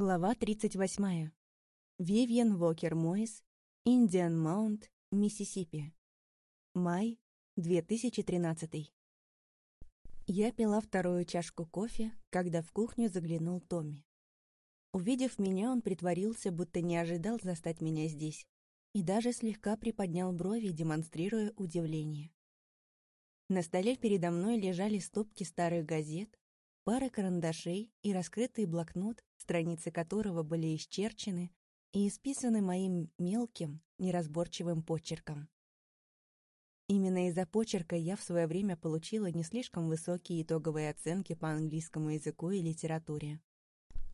Глава 38. Вивьен Вокер Мойс, Индиан Маунт, Миссисипи. Май, 2013. Я пила вторую чашку кофе, когда в кухню заглянул Томми. Увидев меня, он притворился, будто не ожидал застать меня здесь, и даже слегка приподнял брови, демонстрируя удивление. На столе передо мной лежали стопки старых газет, пара карандашей и раскрытый блокнот, страницы которого были исчерчены и исписаны моим мелким, неразборчивым почерком. Именно из-за почерка я в свое время получила не слишком высокие итоговые оценки по английскому языку и литературе.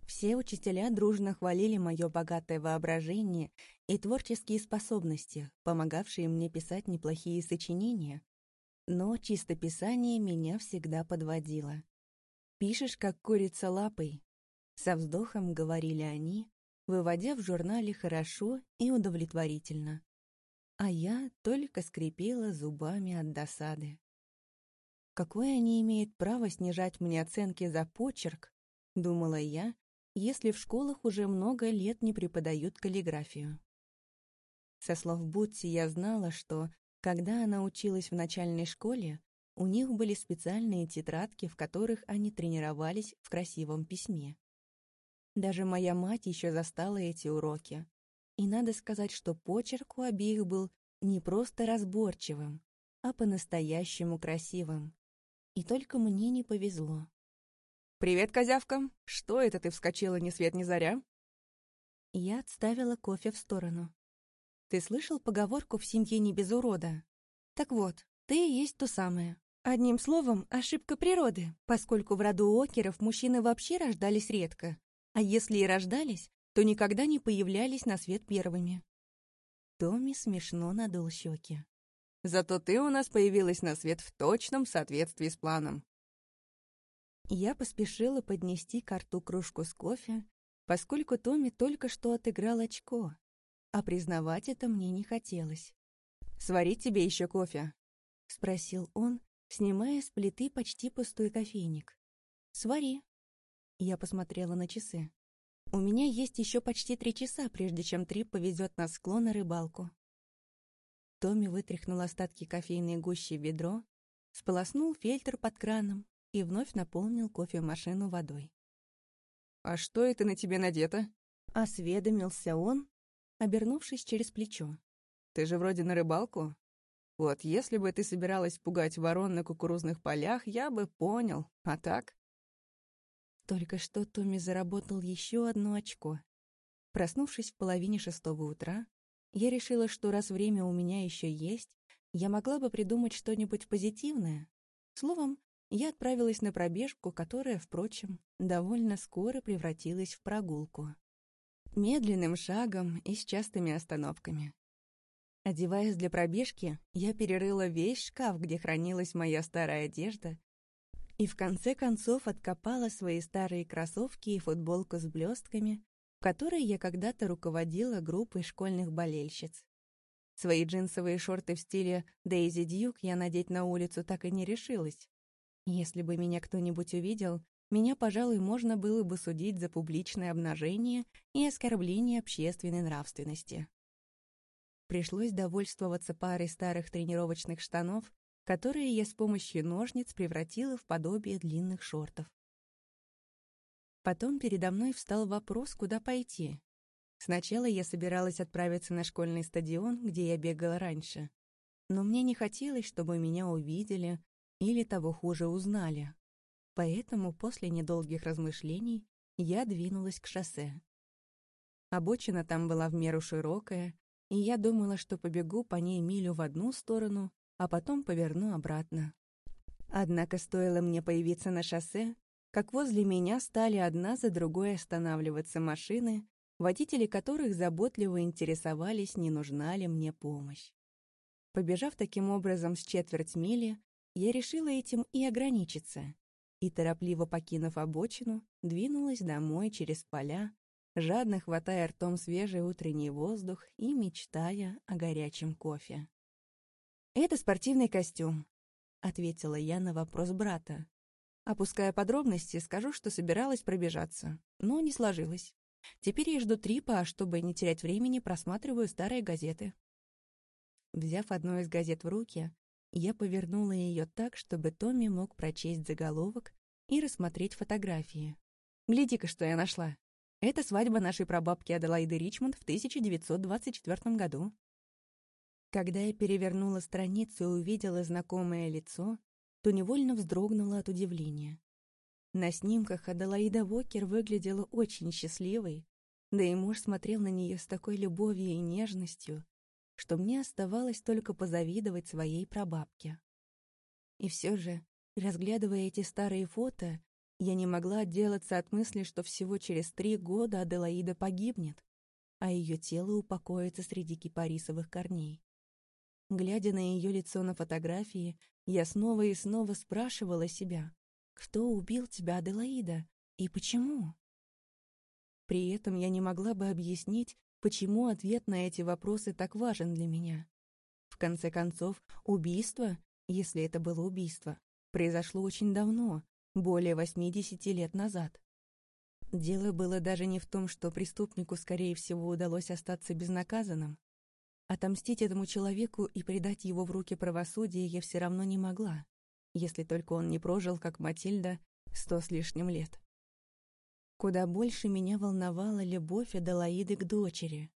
Все учителя дружно хвалили мое богатое воображение и творческие способности, помогавшие мне писать неплохие сочинения. Но чистописание меня всегда подводило. «Пишешь, как курица лапой», — со вздохом говорили они, выводя в журнале хорошо и удовлетворительно. А я только скрипела зубами от досады. Какое они имеют право снижать мне оценки за почерк, думала я, если в школах уже много лет не преподают каллиграфию. Со слов Бутси я знала, что, когда она училась в начальной школе, у них были специальные тетрадки, в которых они тренировались в красивом письме. Даже моя мать еще застала эти уроки. И надо сказать, что почерк у обеих был не просто разборчивым, а по-настоящему красивым. И только мне не повезло. «Привет, козявка! Что это ты вскочила ни свет ни заря?» Я отставила кофе в сторону. «Ты слышал поговорку «в семье не без урода»? Так вот, ты и есть то самое. Одним словом, ошибка природы, поскольку в роду океров мужчины вообще рождались редко, а если и рождались, то никогда не появлялись на свет первыми. Томми смешно надул щеки. «Зато ты у нас появилась на свет в точном соответствии с планом». Я поспешила поднести к рту кружку с кофе, поскольку Томми только что отыграл очко, а признавать это мне не хотелось. «Сварить тебе еще кофе?» — спросил он, снимая с плиты почти пустой кофейник. «Свари», я посмотрела на часы. У меня есть еще почти три часа, прежде чем Трип повезет нас с Кло на рыбалку. Томми вытряхнул остатки кофейной гущи в ведро, сполоснул фильтр под краном и вновь наполнил кофемашину водой. «А что это на тебе надето?» — осведомился он, обернувшись через плечо. «Ты же вроде на рыбалку. Вот если бы ты собиралась пугать ворон на кукурузных полях, я бы понял, а так...» Только что Томми заработал еще одно очко. Проснувшись в половине шестого утра, я решила, что раз время у меня еще есть, я могла бы придумать что-нибудь позитивное. Словом, я отправилась на пробежку, которая, впрочем, довольно скоро превратилась в прогулку. Медленным шагом и с частыми остановками. Одеваясь для пробежки, я перерыла весь шкаф, где хранилась моя старая одежда, и в конце концов откопала свои старые кроссовки и футболку с блестками, в которой я когда-то руководила группой школьных болельщиц. Свои джинсовые шорты в стиле Дейзи Дьюк я надеть на улицу так и не решилась. Если бы меня кто-нибудь увидел, меня, пожалуй, можно было бы судить за публичное обнажение и оскорбление общественной нравственности. Пришлось довольствоваться парой старых тренировочных штанов которые я с помощью ножниц превратила в подобие длинных шортов. Потом передо мной встал вопрос, куда пойти. Сначала я собиралась отправиться на школьный стадион, где я бегала раньше. Но мне не хотелось, чтобы меня увидели или, того хуже, узнали. Поэтому после недолгих размышлений я двинулась к шоссе. Обочина там была в меру широкая, и я думала, что побегу по ней милю в одну сторону, а потом поверну обратно. Однако стоило мне появиться на шоссе, как возле меня стали одна за другой останавливаться машины, водители которых заботливо интересовались, не нужна ли мне помощь. Побежав таким образом с четверть мили, я решила этим и ограничиться, и, торопливо покинув обочину, двинулась домой через поля, жадно хватая ртом свежий утренний воздух и мечтая о горячем кофе. «Это спортивный костюм», — ответила я на вопрос брата. Опуская подробности, скажу, что собиралась пробежаться, но не сложилось. Теперь я жду Трипа, а чтобы не терять времени, просматриваю старые газеты. Взяв одну из газет в руки, я повернула ее так, чтобы Томми мог прочесть заголовок и рассмотреть фотографии. «Гляди-ка, что я нашла. Это свадьба нашей прабабки Аделаиды Ричмонд в 1924 году». Когда я перевернула страницу и увидела знакомое лицо, то невольно вздрогнула от удивления. На снимках Аделаида Вокер выглядела очень счастливой, да и муж смотрел на нее с такой любовью и нежностью, что мне оставалось только позавидовать своей прабабке. И все же, разглядывая эти старые фото, я не могла отделаться от мысли, что всего через три года Аделаида погибнет, а ее тело упокоится среди кипарисовых корней. Глядя на ее лицо на фотографии, я снова и снова спрашивала себя, кто убил тебя, Аделаида, и почему? При этом я не могла бы объяснить, почему ответ на эти вопросы так важен для меня. В конце концов, убийство, если это было убийство, произошло очень давно, более 80 лет назад. Дело было даже не в том, что преступнику, скорее всего, удалось остаться безнаказанным. Отомстить этому человеку и предать его в руки правосудия я все равно не могла, если только он не прожил, как Матильда, сто с лишним лет. Куда больше меня волновала любовь Аделаиды к дочери.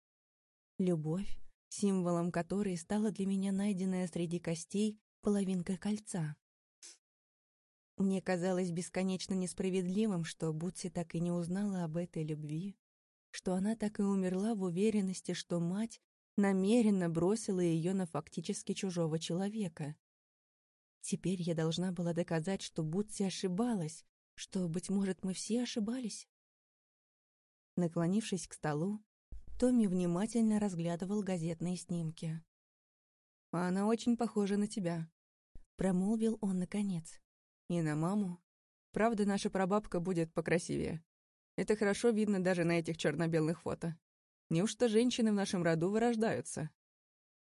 Любовь, символом которой стала для меня найденная среди костей половинка кольца. Мне казалось бесконечно несправедливым, что Бутси так и не узнала об этой любви, что она так и умерла в уверенности, что мать намеренно бросила ее на фактически чужого человека. Теперь я должна была доказать, что Бутси ошибалась, что, быть может, мы все ошибались. Наклонившись к столу, Томми внимательно разглядывал газетные снимки. «Она очень похожа на тебя», — промолвил он наконец. «И на маму. Правда, наша прабабка будет покрасивее. Это хорошо видно даже на этих черно-белых фото. Неужто женщины в нашем роду вырождаются?»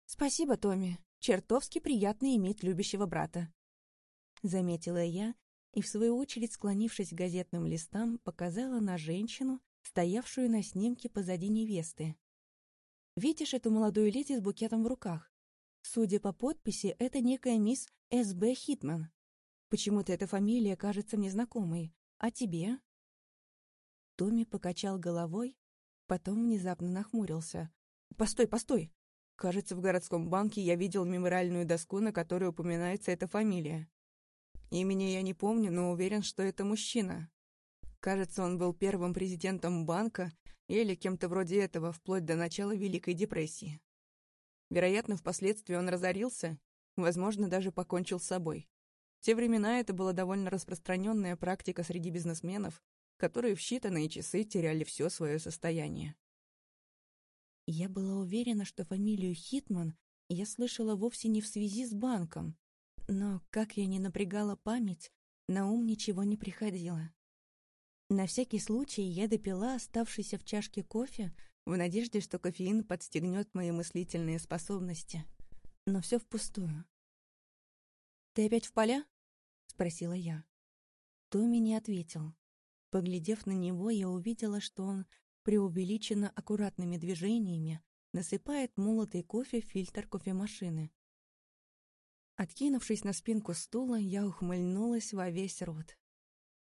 «Спасибо, Томми. Чертовски приятно иметь любящего брата», — заметила я, и, в свою очередь, склонившись к газетным листам, показала на женщину, стоявшую на снимке позади невесты. «Видишь эту молодую леди с букетом в руках? Судя по подписи, это некая мисс С.Б. Хитман. Почему-то эта фамилия кажется мне знакомой. А тебе?» Томми покачал головой, потом внезапно нахмурился. «Постой, постой! Кажется, в городском банке я видел мемориальную доску, на которой упоминается эта фамилия. Имени я не помню, но уверен, что это мужчина. Кажется, он был первым президентом банка или кем-то вроде этого вплоть до начала Великой депрессии. Вероятно, впоследствии он разорился, возможно, даже покончил с собой. В те времена это была довольно распространенная практика среди бизнесменов, которые в считанные часы теряли все свое состояние. Я была уверена, что фамилию Хитман я слышала вовсе не в связи с банком, но, как я не напрягала память, на ум ничего не приходило. На всякий случай я допила оставшийся в чашке кофе в надежде, что кофеин подстегнет мои мыслительные способности. Но все впустую. «Ты опять в поля?» — спросила я. Томми не ответил. Поглядев на него, я увидела, что он преувеличенно аккуратными движениями насыпает молотый кофе в фильтр кофемашины. Откинувшись на спинку стула, я ухмыльнулась во весь рот.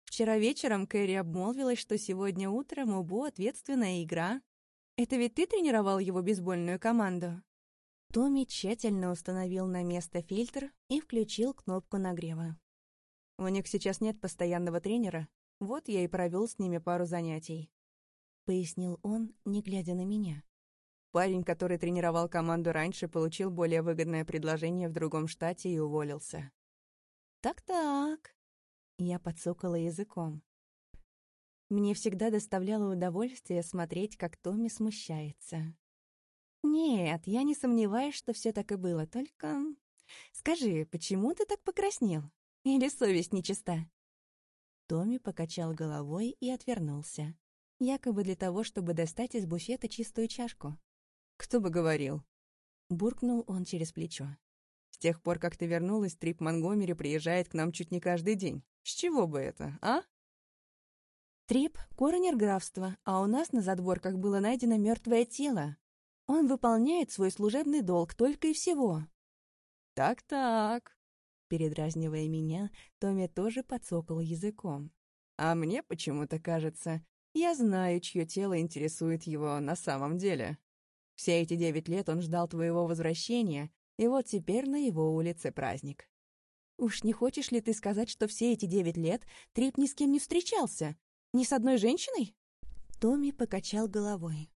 Вчера вечером Кэрри обмолвилась, что сегодня утром у Бо ответственная игра. Это ведь ты тренировал его бейсбольную команду? Томми тщательно установил на место фильтр и включил кнопку нагрева. У них сейчас нет постоянного тренера, вот я и провел с ними пару занятий. Пояснил он, не глядя на меня. Парень, который тренировал команду раньше, получил более выгодное предложение в другом штате и уволился. «Так-так», — я подсокала языком. Мне всегда доставляло удовольствие смотреть, как Томми смущается. «Нет, я не сомневаюсь, что все так и было, только... Скажи, почему ты так покраснел? Или совесть нечиста?» Томми покачал головой и отвернулся, якобы для того, чтобы достать из буфета чистую чашку. «Кто бы говорил?» Буркнул он через плечо. «С тех пор, как ты вернулась, Трип Монгомери приезжает к нам чуть не каждый день. С чего бы это, а?» Трип — коронер графства, а у нас на задворках было найдено мертвое тело. Он выполняет свой служебный долг только и всего. Так-так. Передразнивая меня, Томми тоже подсокал языком. А мне почему-то кажется, я знаю, чье тело интересует его на самом деле. Все эти девять лет он ждал твоего возвращения, и вот теперь на его улице праздник. Уж не хочешь ли ты сказать, что все эти девять лет Трип ни с кем не встречался? Ни с одной женщиной? Томми покачал головой.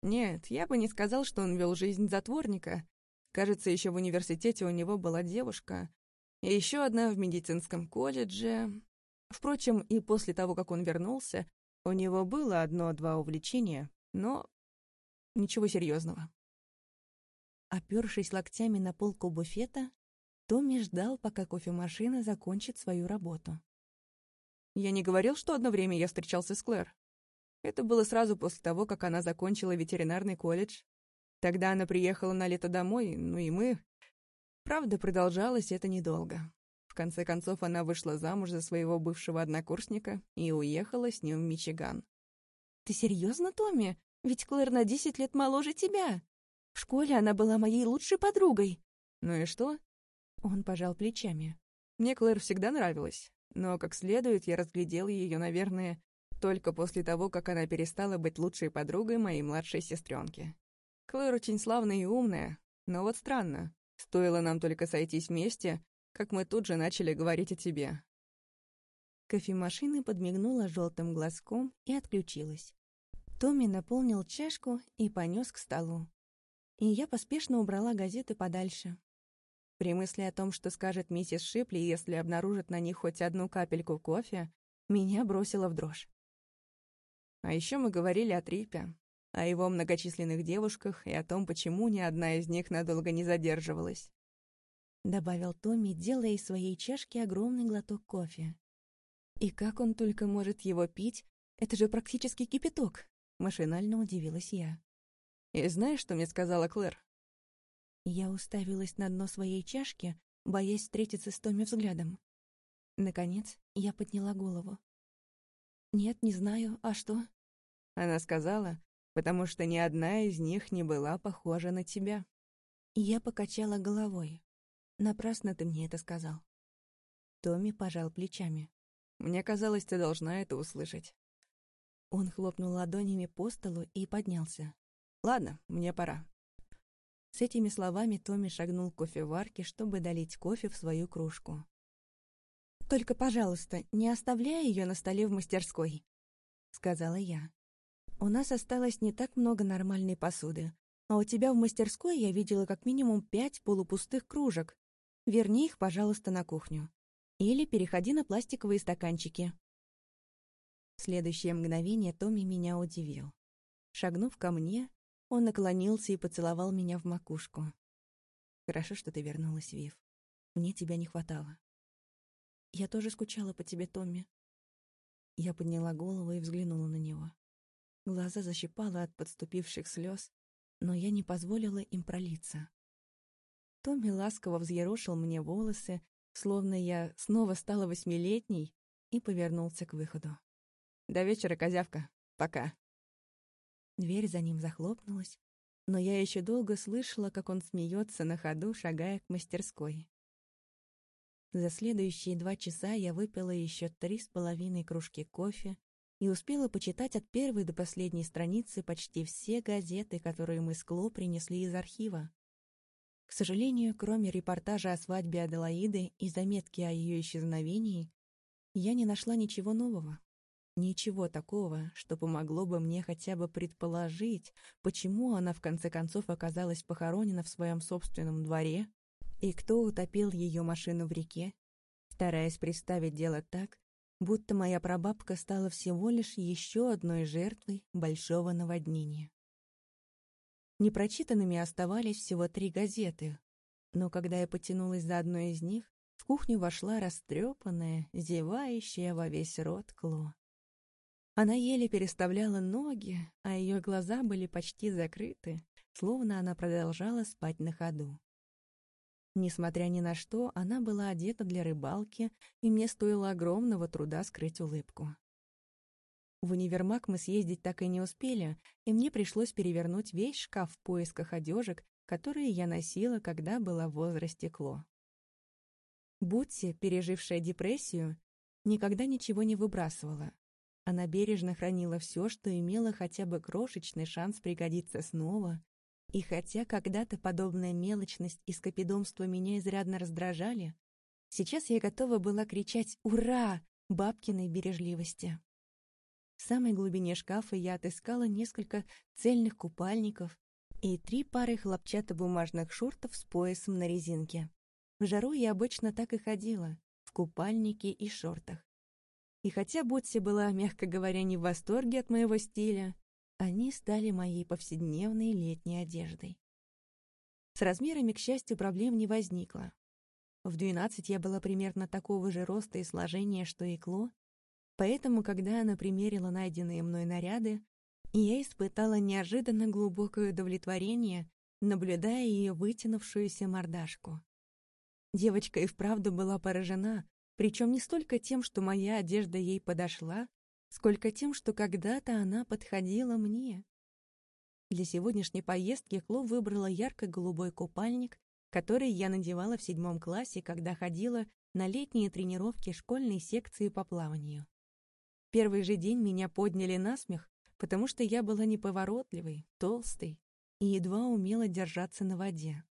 Нет, я бы не сказал, что он вел жизнь затворника. Кажется, еще в университете у него была девушка. И еще одна в медицинском колледже. Впрочем, и после того, как он вернулся, у него было одно-два увлечения, но ничего серьезного. Опершись локтями на полку буфета, Томми ждал, пока кофемашина закончит свою работу. Я не говорил, что одно время я встречался с Клэр. Это было сразу после того, как она закончила ветеринарный колледж. Тогда она приехала на лето домой, ну и мы... Правда, продолжалось это недолго. В конце концов, она вышла замуж за своего бывшего однокурсника и уехала с ним в Мичиган. «Ты серьезно, Томми? Ведь Клэр на десять лет моложе тебя. В школе она была моей лучшей подругой». «Ну и что?» Он пожал плечами. «Мне Клэр всегда нравилась, но как следует я разглядел ее, наверное, только после того, как она перестала быть лучшей подругой моей младшей сестренки. Клэр очень славная и умная, но вот странно. Стоило нам только сойтись вместе, как мы тут же начали говорить о тебе. Кофемашина подмигнула желтым глазком и отключилась. Томми наполнил чашку и понес к столу. И я поспешно убрала газеты подальше. При мысли о том, что скажет миссис Шипли, если обнаружит на них хоть одну капельку кофе, меня бросило в дрожь. А еще мы говорили о Трипе, о его многочисленных девушках и о том, почему ни одна из них надолго не задерживалась. Добавил Томми, делая из своей чашки огромный глоток кофе. И как он только может его пить? Это же практически кипяток. Машинально удивилась я. И знаешь, что мне сказала Клэр? Я уставилась на дно своей чашки, боясь встретиться с Томми взглядом. Наконец, я подняла голову. «Нет, не знаю. А что?» Она сказала, потому что ни одна из них не была похожа на тебя. Я покачала головой. Напрасно ты мне это сказал. Томми пожал плечами. Мне казалось, ты должна это услышать. Он хлопнул ладонями по столу и поднялся. «Ладно, мне пора». С этими словами Томми шагнул к кофеварке, чтобы долить кофе в свою кружку. «Только, пожалуйста, не оставляй ее на столе в мастерской», — сказала я. «У нас осталось не так много нормальной посуды, а у тебя в мастерской я видела как минимум пять полупустых кружек. Верни их, пожалуйста, на кухню. Или переходи на пластиковые стаканчики». В следующее мгновение Томми меня удивил. Шагнув ко мне, он наклонился и поцеловал меня в макушку. «Хорошо, что ты вернулась, Вив. Мне тебя не хватало». Я тоже скучала по тебе, Томми. Я подняла голову и взглянула на него. Глаза защипало от подступивших слез, но я не позволила им пролиться. Томми ласково взъерошил мне волосы, словно я снова стала восьмилетней, и повернулся к выходу. «До вечера, козявка. Пока». Дверь за ним захлопнулась, но я еще долго слышала, как он смеется на ходу, шагая к мастерской. За следующие два часа я выпила еще три с половиной кружки кофе и успела почитать от первой до последней страницы почти все газеты, которые мы с Кло принесли из архива. К сожалению, кроме репортажа о свадьбе Аделаиды и заметки о ее исчезновении, я не нашла ничего нового. Ничего такого, что помогло бы мне хотя бы предположить, почему она в конце концов оказалась похоронена в своем собственном дворе и кто утопил ее машину в реке, стараясь представить дело так, будто моя прабабка стала всего лишь еще одной жертвой большого наводнения. Непрочитанными оставались всего три газеты, но когда я потянулась за одной из них, в кухню вошла растрепанная, зевающая во весь рот Кло. Она еле переставляла ноги, а ее глаза были почти закрыты, словно она продолжала спать на ходу. Несмотря ни на что, она была одета для рыбалки, и мне стоило огромного труда скрыть улыбку. В универмаг мы съездить так и не успели, и мне пришлось перевернуть весь шкаф в поисках одежек, которые я носила, когда была в возрасте Кло. Бутси, пережившая депрессию, никогда ничего не выбрасывала. Она бережно хранила все, что имело хотя бы крошечный шанс пригодиться снова, и хотя когда-то подобная мелочность и скопидомство меня изрядно раздражали, сейчас я готова была кричать «Ура!» бабкиной бережливости. В самой глубине шкафа я отыскала несколько цельных купальников и три пары хлопчатобумажных шортов с поясом на резинке. В жару я обычно так и ходила, в купальнике и шортах. И хотя Ботси была, мягко говоря, не в восторге от моего стиля, они стали моей повседневной летней одеждой. С размерами, к счастью, проблем не возникло. В двенадцать я была примерно такого же роста и сложения, что и Кло, Поэтому, когда она примерила найденные мной наряды, я испытала неожиданно глубокое удовлетворение, наблюдая ее вытянувшуюся мордашку. Девочка и вправду была поражена, причем не столько тем, что моя одежда ей подошла, сколько тем, что когда-то она подходила мне. Для сегодняшней поездки Кло выбрала ярко-голубой купальник, который я надевала в седьмом классе, когда ходила на летние тренировки школьной секции по плаванию. Первый же день меня подняли на смех, потому что я была неповоротливой, толстой и едва умела держаться на воде.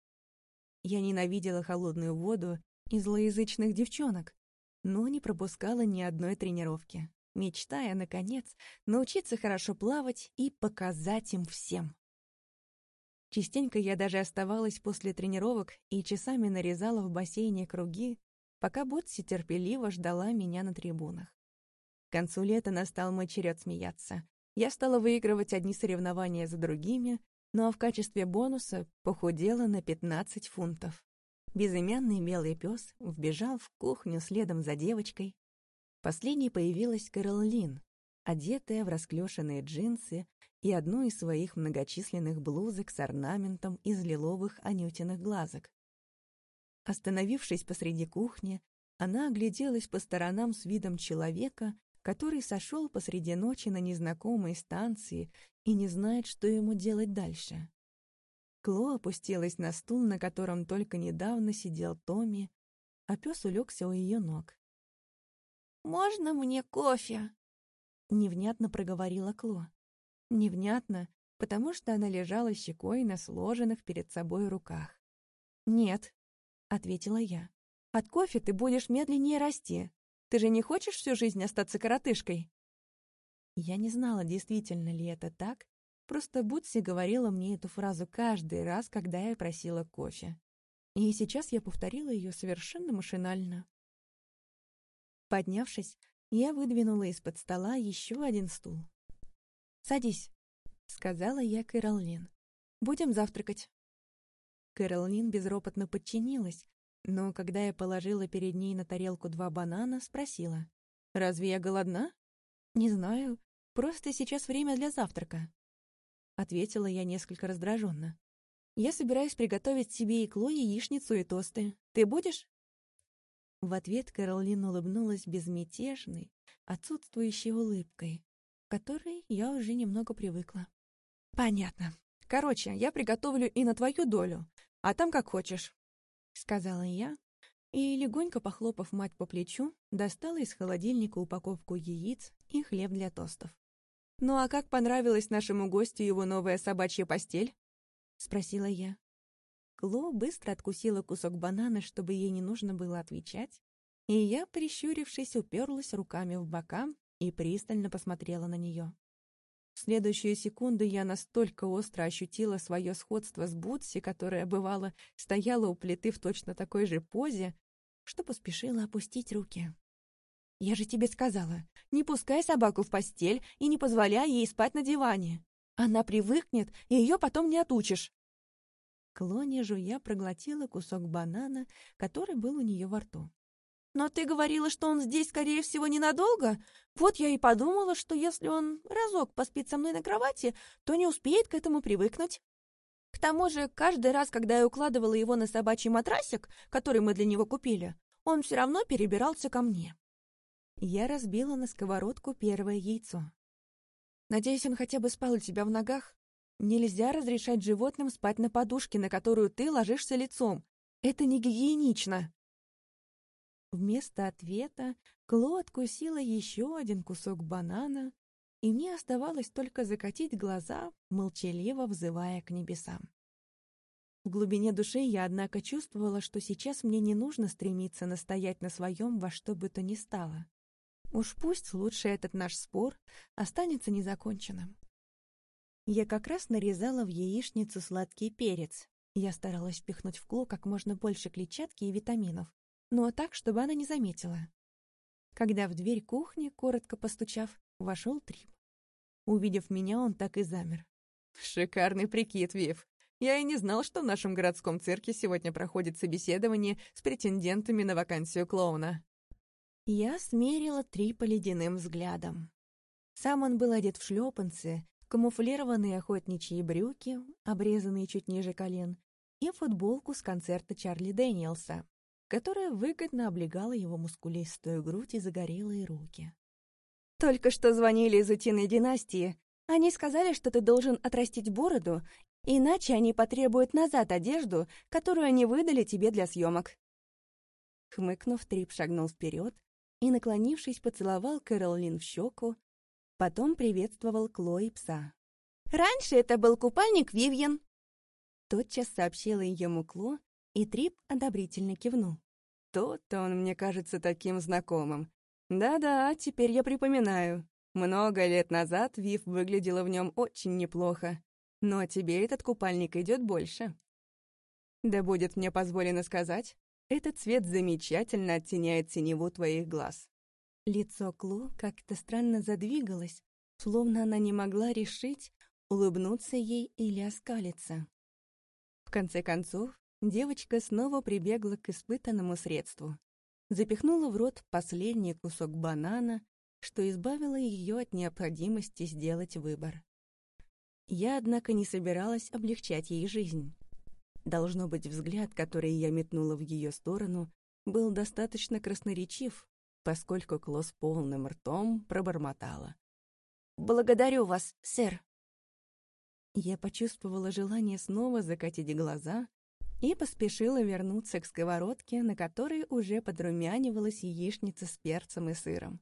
Я ненавидела холодную воду и злоязычных девчонок, но не пропускала ни одной тренировки, мечтая, наконец, научиться хорошо плавать и показать им всем. Частенько я даже оставалась после тренировок и часами нарезала в бассейне круги, пока Ботси терпеливо ждала меня на трибунах. К концу лета настал мой черед смеяться. Я стала выигрывать одни соревнования за другими, но в качестве бонуса похудела на 15 фунтов. Безымянный белый пес вбежал в кухню следом за девочкой. Последней появилась Кэрол одетая в расклешенные джинсы и одну из своих многочисленных блузок с орнаментом из лиловых анютиных глазок. Остановившись посреди кухни, она огляделась по сторонам с видом человека, который сошел посреди ночи на незнакомой станции и не знает, что ему делать дальше. Кло опустилась на стул, на котором только недавно сидел Томми, а пес улегся у ее ног. «Можно мне кофе?» — невнятно проговорила Кло. Невнятно, потому что она лежала щекой на сложенных перед собой руках. «Нет», — ответила я, — «от кофе ты будешь медленнее расти, ты же не хочешь всю жизнь остаться коротышкой?» Я не знала, действительно ли это так, просто Бутси говорила мне эту фразу каждый раз, когда я просила кофе. И сейчас я повторила ее совершенно машинально. Поднявшись, я выдвинула из-под стола еще один стул. «Садись», — сказала я Кэролин. «Будем завтракать». Кэролин безропотно подчинилась, но когда я положила перед ней на тарелку два банана, спросила. «Разве я голодна?» «Не знаю. Просто сейчас время для завтрака». Ответила я несколько раздраженно. «Я собираюсь приготовить себе и Кло яичницу и тосты. Ты будешь?» В ответ Кэролин улыбнулась безмятежной, отсутствующей улыбкой, к которой я уже немного привыкла. «Понятно. Короче, я приготовлю и на твою долю, а там как хочешь. — сказала я, и, легонько похлопав мать по плечу, достала из холодильника упаковку яиц и хлеб для тостов. «Ну а как понравилась нашему гостю его новая собачья постель?» — спросила я. Кло быстро откусила кусок банана, чтобы ей не нужно было отвечать, и я, прищурившись, уперлась руками в бока и пристально посмотрела на нее. В следующую секунду я настолько остро ощутила свое сходство с Бутси, которая, бывало, стояла у плиты в точно такой же позе, что поспешила опустить руки. «Я же тебе сказала, не пускай собаку в постель и не позволяй ей спать на диване. Она привыкнет, и ее потом не отучишь». Клони жуя проглотила кусок банана, который был у нее во рту. «Но ты говорила, что он здесь, скорее всего, ненадолго. Вот я и подумала, что если он разок поспит со мной на кровати, то не успеет к этому привыкнуть. К тому же, каждый раз, когда я укладывала его на собачий матрасик, который мы для него купили, он все равно перебирался ко мне». Я разбила на сковородку первое яйцо. Надеюсь, он хотя бы спал у тебя в ногах? Нельзя разрешать животным спать на подушке, на которую ты ложишься лицом. Это не гигиенично. Вместо ответа Кло откусила еще один кусок банана, и мне оставалось только закатить глаза, молчаливо взывая к небесам. В глубине души я, однако, чувствовала, что сейчас мне не нужно стремиться настоять на своем во что бы то ни стало. Уж пусть лучше этот наш спор останется незаконченным. Я как раз нарезала в яичницу сладкий перец. Я старалась впихнуть в Кло как можно больше клетчатки и витаминов, но так, чтобы она не заметила. Когда в дверь кухни, коротко постучав, вошел Трип. Увидев меня, он так и замер. «Шикарный прикид, Вив. Я и не знал, что в нашем городском цирке сегодня проходит собеседование с претендентами на вакансию клоуна». Я смерила Трипа ледяным взглядом. Сам он был одет в шлепанцы, камуфлированные охотничьи брюки, обрезанные чуть ниже колен, и футболку с концерта Чарли Дэниелса которая выгодно облегала его мускулистую грудь и загорелые руки. «Только что звонили из утиной династии. Они сказали, что ты должен отрастить бороду, иначе они потребуют назад одежду, которую они выдали тебе для съемок». Хмыкнув, Трип шагнул вперед и, наклонившись, поцеловал Кэролин в щеку, потом приветствовал Клои пса. «Раньше это был купальник Вивьен», Тотчас сообщила ему Кло, и Трип одобрительно кивнул. Тот-то он мне кажется таким знакомым. Да-да, теперь я припоминаю. Много лет назад Вив выглядела в нем очень неплохо. Но тебе этот купальник идет больше. Да будет мне позволено сказать, этот цвет замечательно оттеняет синеву твоих глаз. Лицо Кло как-то странно задвигалось, словно она не могла решить, улыбнуться ей или оскалиться. В конце концов, девочка снова прибегла к испытанному средству. Запихнула в рот последний кусок банана, что избавило ее от необходимости сделать выбор. Я, однако, не собиралась облегчать ей жизнь. Должно быть, взгляд, который я метнула в ее сторону, был достаточно красноречив, поскольку Клосс полным ртом пробормотала. «Благодарю вас, сэр». Я почувствовала желание снова закатить глаза и поспешила вернуться к сковородке, на которой уже подрумянивалась яичница с перцем и сыром.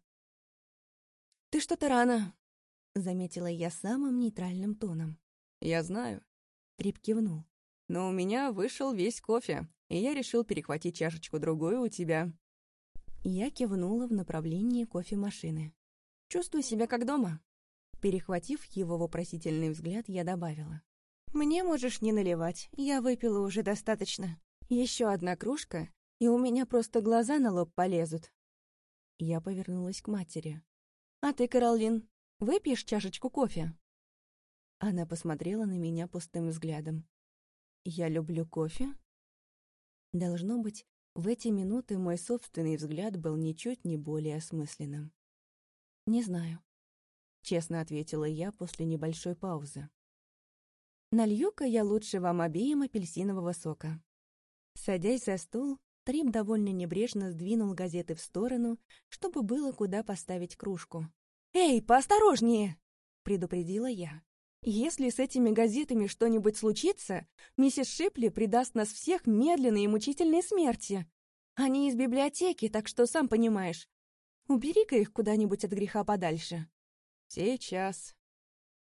«Ты что-то рано», — заметила я самым нейтральным тоном. «Я знаю», — Трип кивнул. «Но у меня вышел весь кофе, и я решил перехватить чашечку-другую у тебя». Я кивнула в направлении кофемашины. «Чувствую себя как дома». Перехватив его вопросительный взгляд, я добавила. «Мне можешь не наливать, я выпила уже достаточно. Еще одна кружка, и у меня просто глаза на лоб полезут». Я повернулась к матери. «А ты, Каролин, выпьешь чашечку кофе?» Она посмотрела на меня пустым взглядом. «Я люблю кофе?» Должно быть, в эти минуты мой собственный взгляд был ничуть не более осмысленным. «Не знаю», — честно ответила я после небольшой паузы. Налью-ка я лучше вам обеим апельсинового сока. Садясь за стол, Трип довольно небрежно сдвинул газеты в сторону, чтобы было куда поставить кружку. «Эй, поосторожнее!» — предупредила я. «Если с этими газетами что-нибудь случится, миссис Шипли придаст нас всех медленной и мучительной смерти. Они из библиотеки, так что сам понимаешь. Убери-ка их куда-нибудь от греха подальше». «Сейчас».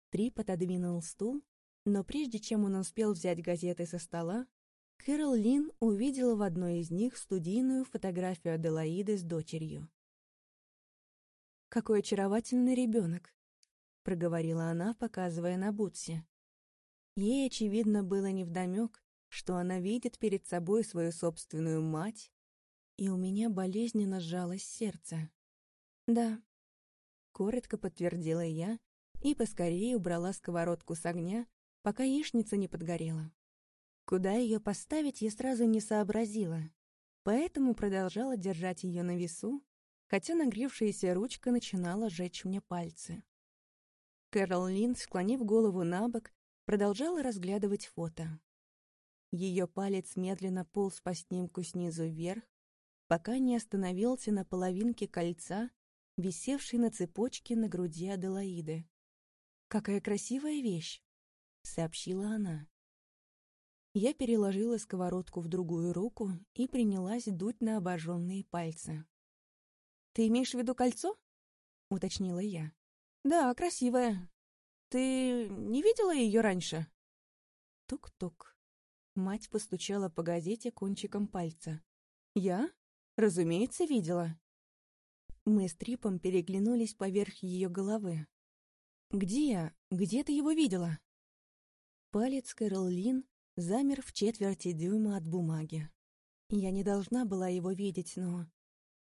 Трип отодвинул стул но прежде чем он успел взять газеты со стола, Кэрол Лин увидела в одной из них студийную фотографию Аделаиды с дочерью. «Какой очаровательный ребенок», — проговорила она, показывая на Бутси. Ей, очевидно, было невдомек, что она видит перед собой свою собственную мать, и у меня болезненно сжалось сердце. «Да», — коротко подтвердила я и поскорее убрала сковородку с огня, пока яичница не подгорела. Куда ее поставить, я сразу не сообразила, поэтому продолжала держать ее на весу, хотя нагревшаяся ручка начинала жечь мне пальцы. Кэрол Лин, склонив голову на бок, продолжала разглядывать фото. Ее палец медленно полз по снимку снизу вверх, пока не остановился на половинке кольца, висевшей на цепочке на груди Аделаиды. какая красивая вещь!» — сообщила она. Я переложила сковородку в другую руку и принялась дуть на обожженные пальцы. «Ты имеешь в виду кольцо?» — уточнила я. «Да, красивая. Ты не видела ее раньше?» Тук-тук. Мать постучала по газете кончиком пальца. «Я? Разумеется, видела». Мы с Трипом переглянулись поверх ее головы. «Где? Где ты его видела?» Палец Кэрол Лин замер в четверти дюйма от бумаги. Я не должна была его видеть, но...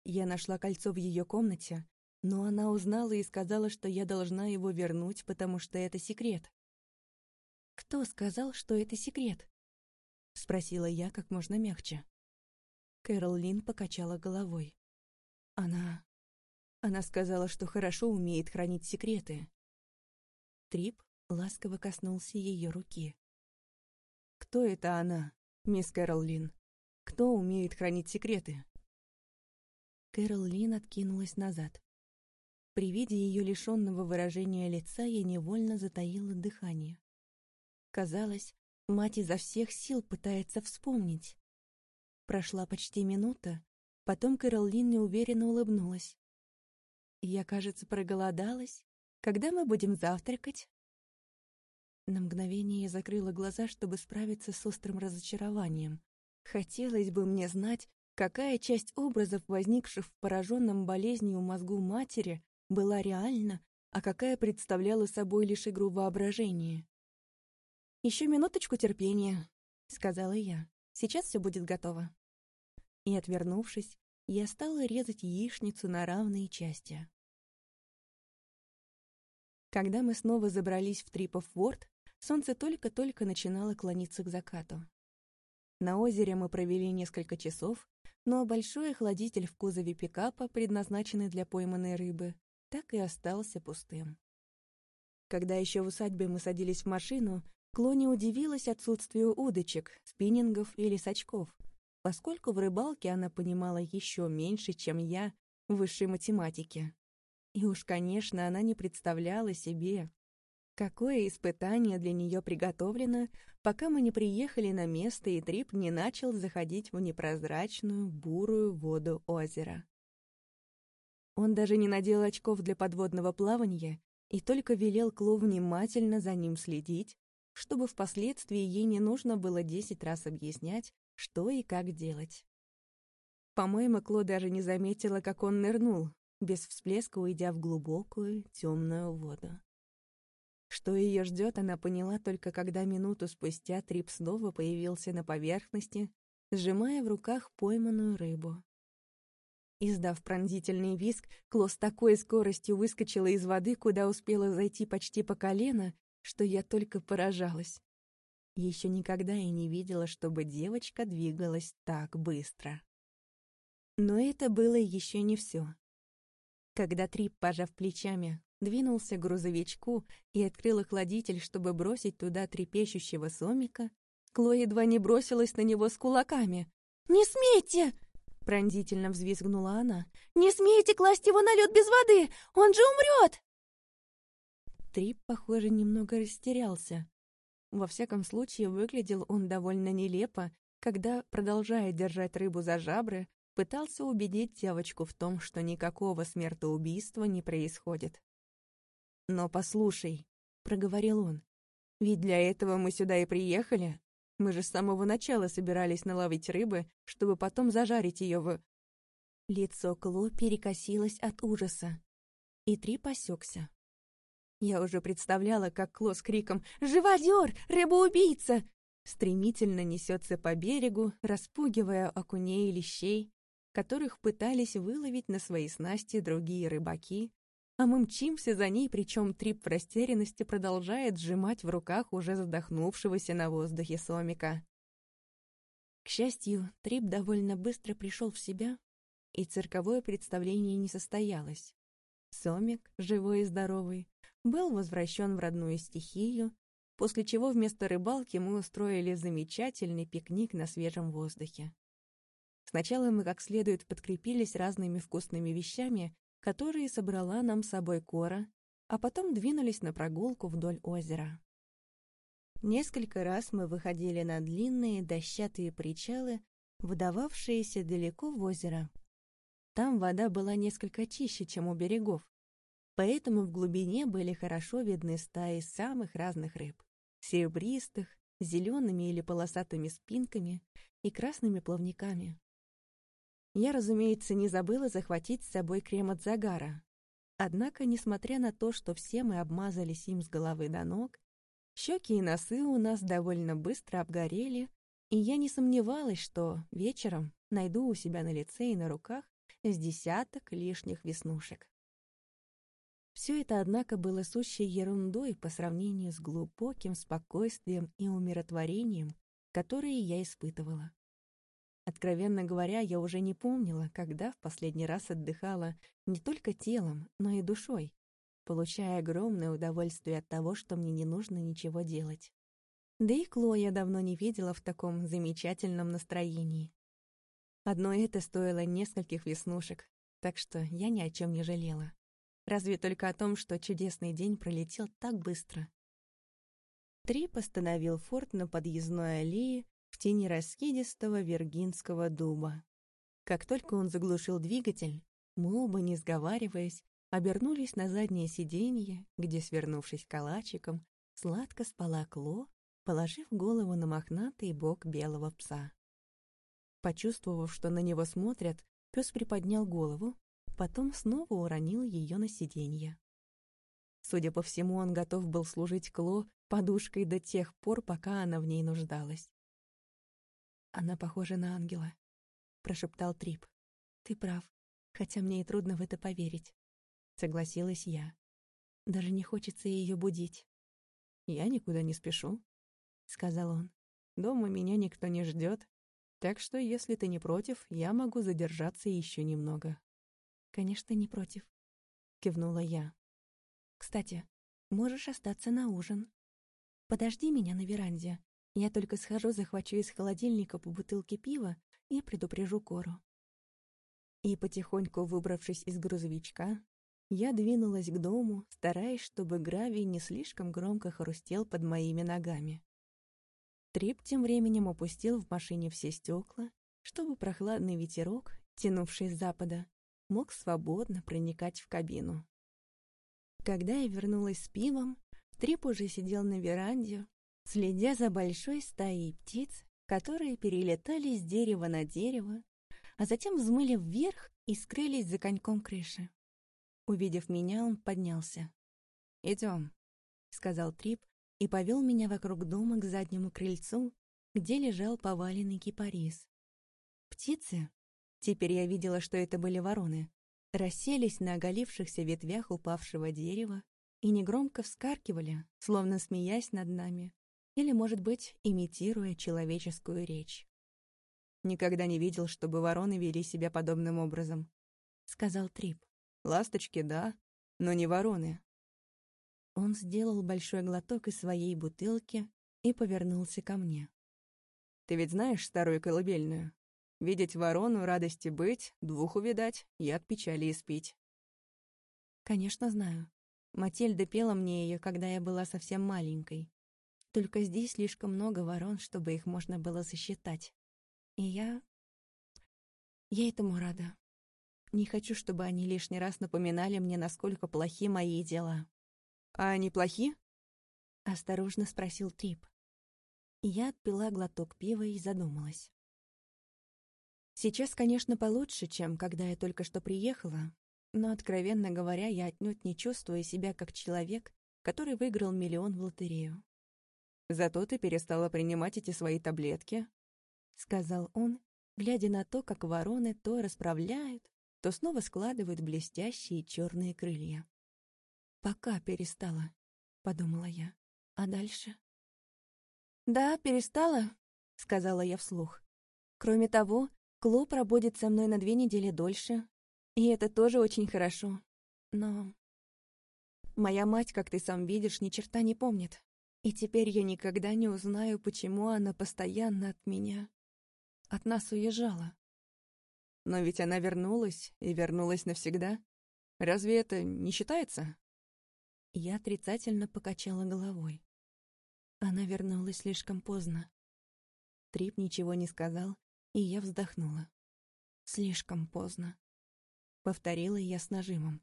Я нашла кольцо в ее комнате, но она узнала и сказала, что я должна его вернуть, потому что это секрет. «Кто сказал, что это секрет?» — спросила я как можно мягче. Кэрол Лин покачала головой. Она... Она сказала, что хорошо умеет хранить секреты. Трип ласково коснулся ее руки. Кто это она, мисс Кэрол Лин? Кто умеет хранить секреты? Кэрол Лин откинулась назад. При виде ее лишенного выражения лица я невольно затаила дыхание. Казалось, мать изо всех сил пытается вспомнить. Прошла почти минута, потом Кэрол Лин неуверенно улыбнулась. «Я, кажется, проголодалась. Когда мы будем завтракать?» На мгновение я закрыла глаза, чтобы справиться с острым разочарованием. Хотелось бы мне знать, какая часть образов, возникших в пораженном болезнью мозгу матери, была реальна, а какая представляла собой лишь игру воображения. «Еще минуточку терпения», — сказала я. «Сейчас все будет готово». И, отвернувшись, я стала резать яичницу на равные части. Когда мы снова забрались в Трипов Ворд, солнце только-только начинало клониться к закату. На озере мы провели несколько часов, но большой охладитель в кузове пикапа, предназначенный для пойманной рыбы, так и остался пустым. Когда еще в усадьбе мы садились в машину, Клони удивилась отсутствию удочек, спиннингов или сачков, поскольку в рыбалке она понимала еще меньше, чем я в высшей математике. И уж, конечно, она не представляла себе, Какое испытание для нее приготовлено, пока мы не приехали на место и Трип не начал заходить в непрозрачную, бурую воду озера. Он даже не надел очков для подводного плавания и только велел Кло внимательно за ним следить, чтобы впоследствии ей не нужно было десять раз объяснять, что и как делать. По-моему, Кло даже не заметила, как он нырнул, без всплеска уйдя в глубокую, темную воду. Что ее ждет, она поняла только когда минуту спустя Трип снова появился на поверхности, сжимая в руках пойманную рыбу. Издав пронзительный визг, Кло с такой скоростью выскочила из воды, куда успела зайти почти по колено, что я только поражалась. Еще никогда я не видела, чтобы девочка двигалась так быстро. Но это было еще не все. Когда Трип, пожав плечами, двинулся к грузовичку и открыл охладитель, чтобы бросить туда трепещущего сомика, Кло едва не бросилась на него с кулаками. «Не смейте!» — пронзительно взвизгнула она. «Не смейте класть его на лед без воды! Он же умрет!» Трип, похоже, немного растерялся. Во всяком случае, выглядел он довольно нелепо, когда, продолжая держать рыбу за жабры, пытался убедить девочку в том, что никакого смертоубийства не происходит. «Но послушай», — проговорил он, — «ведь для этого мы сюда и приехали. Мы же с самого начала собирались наловить рыбы, чтобы потом зажарить ее в...» Лицо Кло перекосилось от ужаса, и Три посекся. Я уже представляла, как Кло с криком «Живодер! Рыба-убийца!» стремительно несется по берегу, распугивая окуней и лещей, которых пытались выловить на свои снасти другие рыбаки, а мы мчимся за ней, причем Трип в растерянности продолжает сжимать в руках уже задохнувшегося на воздухе Сомика. К счастью, Трип довольно быстро пришел в себя, и цирковое представление не состоялось. Сомик, живой и здоровый, был возвращен в родную стихию, после чего вместо рыбалки мы устроили замечательный пикник на свежем воздухе. Сначала мы как следует подкрепились разными вкусными вещами, которые собрала нам с собой Кора, а потом двинулись на прогулку вдоль озера. Несколько раз мы выходили на длинные дощатые причалы, выдававшиеся далеко в озеро. Там вода была несколько чище, чем у берегов, поэтому в глубине были хорошо видны стаи самых разных рыб — серебристых, зелеными или полосатыми спинками и красными плавниками. Я, разумеется, не забыла захватить с собой крем от загара. Однако, несмотря на то, что все мы обмазались им с головы до ног, щеки и носы у нас довольно быстро обгорели, и я не сомневалась, что вечером найду у себя на лице и на руках с десяток лишних веснушек. Все это, однако, было сущей ерундой по сравнению с глубоким спокойствием и умиротворением, которые я испытывала. Откровенно говоря, я уже не помнила, когда в последний раз отдыхала не только телом, но и душой, получая огромное удовольствие от того, что мне не нужно ничего делать. Да и Кло я давно не видела в таком замечательном настроении. Одно это стоило нескольких веснушек, так что я ни о чем не жалела. Разве только о том, что чудесный день пролетел так быстро. Трип остановил форт на подъездной аллее в тени раскидистого виргинского дуба. Как только он заглушил двигатель, мы оба, не сговариваясь, обернулись на заднее сиденье, где, свернувшись калачиком, сладко спала Кло, положив голову на мохнатый бок белого пса. Почувствовав, что на него смотрят, пес приподнял голову, потом снова уронил ее на сиденье. Судя по всему, он готов был служить Кло подушкой до тех пор, пока она в ней нуждалась. «Она похожа на ангела», — прошептал Трип. «Ты прав, хотя мне и трудно в это поверить», — согласилась я. «Даже не хочется ее будить». «Я никуда не спешу», — сказал он. «Дома меня никто не ждет, так что, если ты не против, я могу задержаться еще немного». «Конечно, не против», — кивнула я. «Кстати, можешь остаться на ужин. Подожди меня на веранде. Я только схожу, захвачу из холодильника по бутылке пива и предупрежу Кору». И потихоньку выбравшись из грузовичка, я двинулась к дому, стараясь, чтобы гравий не слишком громко хрустел под моими ногами. Трип тем временем опустил в машине все стекла, чтобы прохладный ветерок, тянувший с запада, мог свободно проникать в кабину. Когда я вернулась с пивом, Трип уже сидел на веранде, следя за большой стаей птиц, которые перелетали с дерева на дерево, а затем взмыли вверх и скрылись за коньком крыши. Увидев меня, он поднялся. «Идем», — сказал Трип и повел меня вокруг дома к заднему крыльцу, где лежал поваленный кипарис. Птицы, Теперь я видела, что это были вороны. Расселись на оголившихся ветвях упавшего дерева и негромко вскаркивали, словно смеясь над нами, или, может быть, имитируя человеческую речь. «Никогда не видел, чтобы вороны вели себя подобным образом», — сказал Трип. «Ласточки, да, но не вороны». Он сделал большой глоток из своей бутылки и повернулся ко мне. «Ты ведь знаешь старую колыбельную?» Видеть ворону, радости быть, двух увидать, яд печали испить. Конечно, знаю. Матильда пела мне ее, когда я была совсем маленькой. Только здесь слишком много ворон, чтобы их можно было сосчитать. И я... Я этому рада. Не хочу, чтобы они лишний раз напоминали мне, насколько плохи мои дела. «А они плохи?» — осторожно спросил Трип. Я отпила глоток пива и задумалась. Сейчас, конечно, получше, чем когда я только что приехала, но, откровенно говоря, я отнюдь не чувствую себя как человек, который выиграл миллион в лотерею. «Зато ты перестала принимать эти свои таблетки», — сказал он, глядя на то, как вороны то расправляют, то снова складывают блестящие черные крылья. «Пока перестала», — подумала я. «А дальше?» «Да, перестала», — сказала я вслух. «Кроме того, Клуб работает со мной на две недели дольше, и это тоже очень хорошо. Но... Моя мать, как ты сам видишь, ни черта не помнит. И теперь я никогда не узнаю, почему она постоянно от меня... От нас уезжала. Но ведь она вернулась, и вернулась навсегда. Разве это не считается? Я отрицательно покачала головой. Она вернулась слишком поздно. Трип ничего не сказал, и я вздохнула. Слишком поздно. Повторила я с нажимом.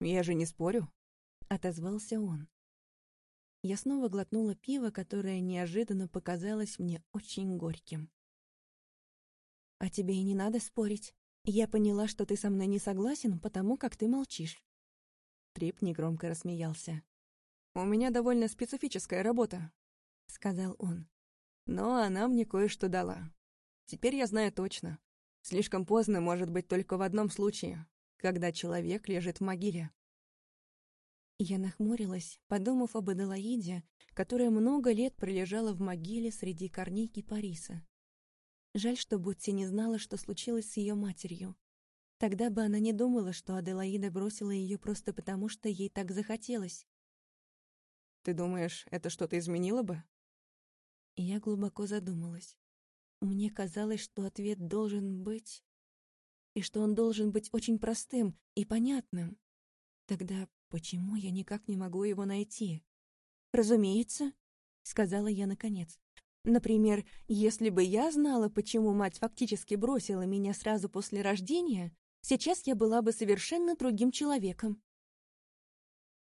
«Я же не спорю», — отозвался он. Я снова глотнула пиво, которое неожиданно показалось мне очень горьким. «А тебе и не надо спорить. Я поняла, что ты со мной не согласен, потому как ты молчишь». Трип негромко рассмеялся. «У меня довольно специфическая работа», — сказал он. «Но она мне кое-что дала. Теперь я знаю точно. Слишком поздно может быть только в одном случае, когда человек лежит в могиле. Я нахмурилась, подумав об Аделаиде, которая много лет пролежала в могиле среди корней кипариса. Жаль, что Бутси не знала, что случилось с ее матерью. Тогда бы она не думала, что Аделаида бросила ее просто потому, что ей так захотелось. «Ты думаешь, это что-то изменило бы?» Я глубоко задумалась. Мне казалось, что ответ должен быть... И что он должен быть очень простым и понятным. Тогда Почему я никак не могу его найти? Разумеется, сказала я наконец. Например, если бы я знала, почему мать фактически бросила меня сразу после рождения, сейчас я была бы совершенно другим человеком.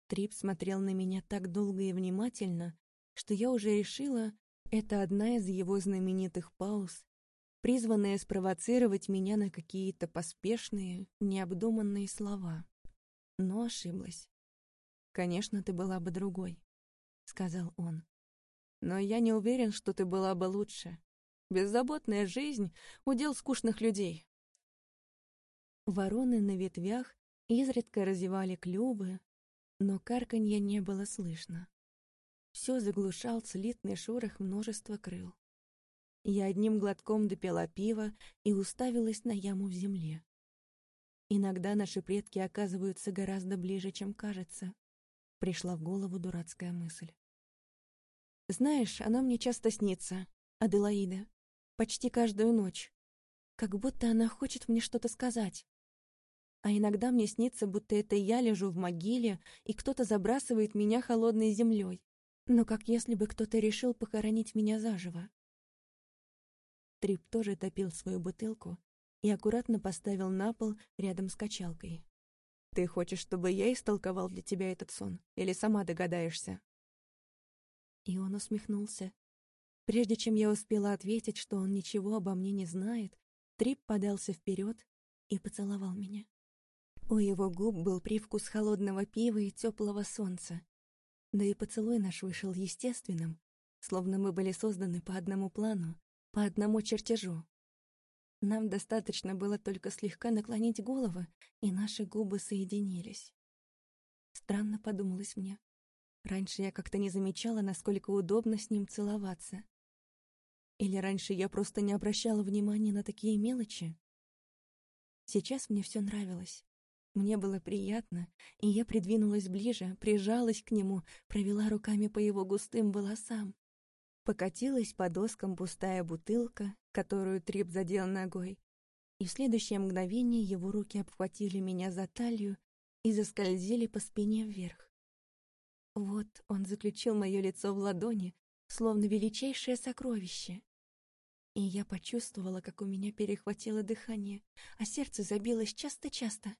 Трип смотрел на меня так долго и внимательно, что я уже решила, это одна из его знаменитых пауз, призванная спровоцировать меня на какие-то поспешные, необдуманные слова но ошиблась. «Конечно, ты была бы другой», — сказал он. «Но я не уверен, что ты была бы лучше. Беззаботная жизнь — удел скучных людей». Вороны на ветвях изредка разевали клювы, но карканья не было слышно. Все заглушал слитный шорох множества крыл. Я одним глотком допила пиво и уставилась на яму в земле. Иногда наши предки оказываются гораздо ближе, чем кажется. Пришла в голову дурацкая мысль. Знаешь, оно мне часто снится, Аделаида. Почти каждую ночь. Как будто она хочет мне что-то сказать. А иногда мне снится, будто это я лежу в могиле, и кто-то забрасывает меня холодной землей. Но как если бы кто-то решил похоронить меня заживо. Трип тоже топил свою бутылку, и аккуратно поставил на пол рядом с качалкой. «Ты хочешь, чтобы я истолковал для тебя этот сон? Или сама догадаешься?» И он усмехнулся. Прежде чем я успела ответить, что он ничего обо мне не знает, Трип подался вперед и поцеловал меня. У его губ был привкус холодного пива и теплого солнца. Да и поцелуй наш вышел естественным, словно мы были созданы по одному плану, по одному чертежу. Нам достаточно было только слегка наклонить головы, и наши губы соединились. Странно подумалось мне. Раньше я как-то не замечала, насколько удобно с ним целоваться. Или раньше я просто не обращала внимания на такие мелочи? Сейчас мне все нравилось. Мне было приятно, и я придвинулась ближе, прижалась к нему, провела руками по его густым волосам. Покатилась по доскам пустая бутылка, которую Трип задел ногой, и в следующее мгновение его руки обхватили меня за талию и заскользили по спине вверх. Вот он заключил мое лицо в ладони, словно величайшее сокровище. И я почувствовала, как у меня перехватило дыхание, а сердце забилось часто-часто.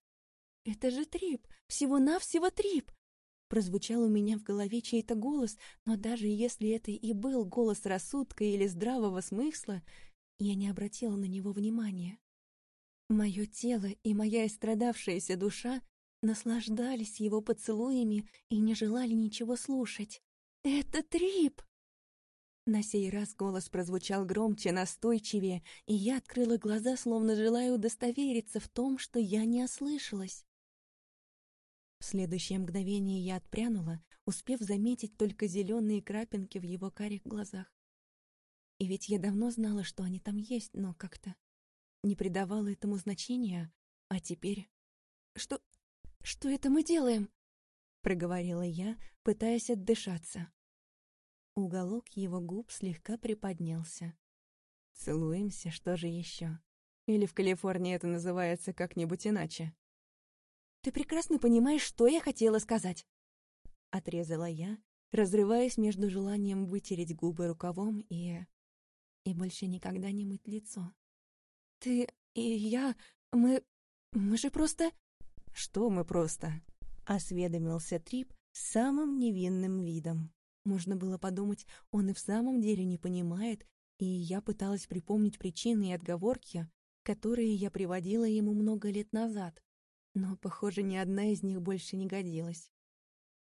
«Это же Трип! Всего-навсего Трип! Прозвучал у меня в голове чей-то голос, но даже если это и был голос рассудка или здравого смысла, я не обратила на него внимания. Мое тело и моя истрадавшаяся душа наслаждались его поцелуями и не желали ничего слушать. «Это Трип!» На сей раз голос прозвучал громче, настойчивее, и я открыла глаза, словно желая удостовериться в том, что я не ослышалась. В следующее мгновение я отпрянула, успев заметить только зеленые крапинки в его карих глазах. И ведь я давно знала, что они там есть, но как-то не придавала этому значения, а теперь... «Что... что это мы делаем?» — проговорила я, пытаясь отдышаться. Уголок его губ слегка приподнялся. «Целуемся, что же еще? Или в Калифорнии это называется как-нибудь иначе?» Ты прекрасно понимаешь, что я хотела сказать. — отрезала я, разрываясь между желанием вытереть губы рукавом и... и больше никогда не мыть лицо. «Ты и я... мы... мы же просто...» «Что мы просто?» — осведомился Трип с самым невинным видом. Можно было подумать, он и в самом деле не понимает, и я пыталась припомнить причины и отговорки, которые я приводила ему много лет назад, но, похоже, ни одна из них больше не годилась.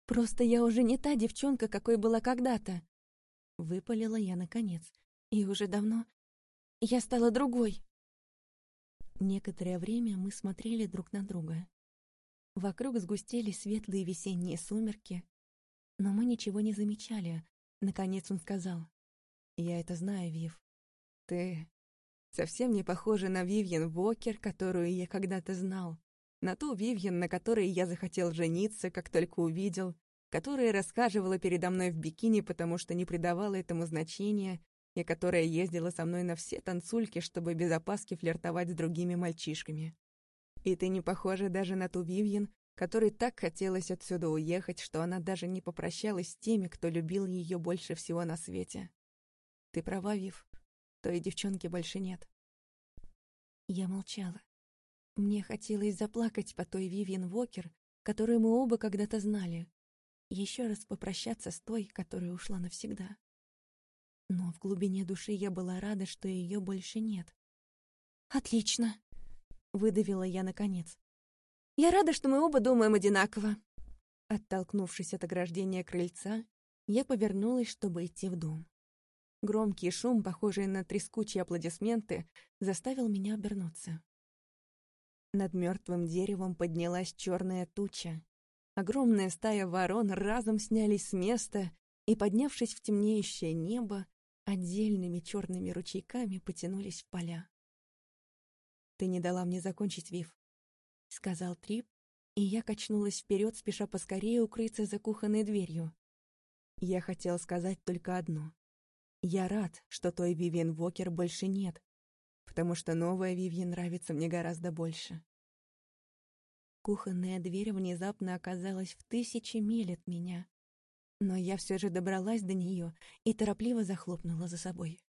«Просто я уже не та девчонка, какой была когда-то», — выпалила я наконец, и уже давно я стала другой. Некоторое время мы смотрели друг на друга. Вокруг сгустели светлые весенние сумерки, но мы ничего не замечали. Наконец он сказал. «Я это знаю, Вив. Ты совсем не похожа на Вивьен Вокер, которую я когда-то знал. На ту Вивьен, на которой я захотел жениться, как только увидел, которая рассказывала передо мной в бикини, потому что не придавала этому значения, и которая ездила со мной на все танцульки, чтобы без опаски флиртовать с другими мальчишками. И ты не похожа даже на ту Вивьен, которой так хотелось отсюда уехать, что она даже не попрощалась с теми, кто любил ее больше всего на свете. Ты права, Вив, той девчонки больше нет. Я молчала. Мне хотелось заплакать по той Вивьен Вокер, которую мы оба когда-то знали, еще раз попрощаться с той, которая ушла навсегда. Но в глубине души я была рада, что ее больше нет. «Отлично!» — выдавила я наконец. «Я рада, что мы оба думаем одинаково». Оттолкнувшись от ограждения крыльца, я повернулась, чтобы идти в дом. Громкий шум, похожий на трескучие аплодисменты, заставил меня обернуться. Над мертвым деревом поднялась черная туча. Огромная стая ворон разом снялись с места и, поднявшись в темнеющее небо, отдельными черными ручейками потянулись в поля. «Ты не дала мне закончить, Вив», — сказал Трип, и я качнулась вперед, спеша поскорее укрыться за кухонной дверью. Я хотел сказать только одно. Я рад, что той Вивиан Вокер больше нет, потому что новая Вивьен нравится мне гораздо больше. Кухонная дверь внезапно оказалась в тысячи миль от меня, но я все же добралась до нее и торопливо захлопнула за собой.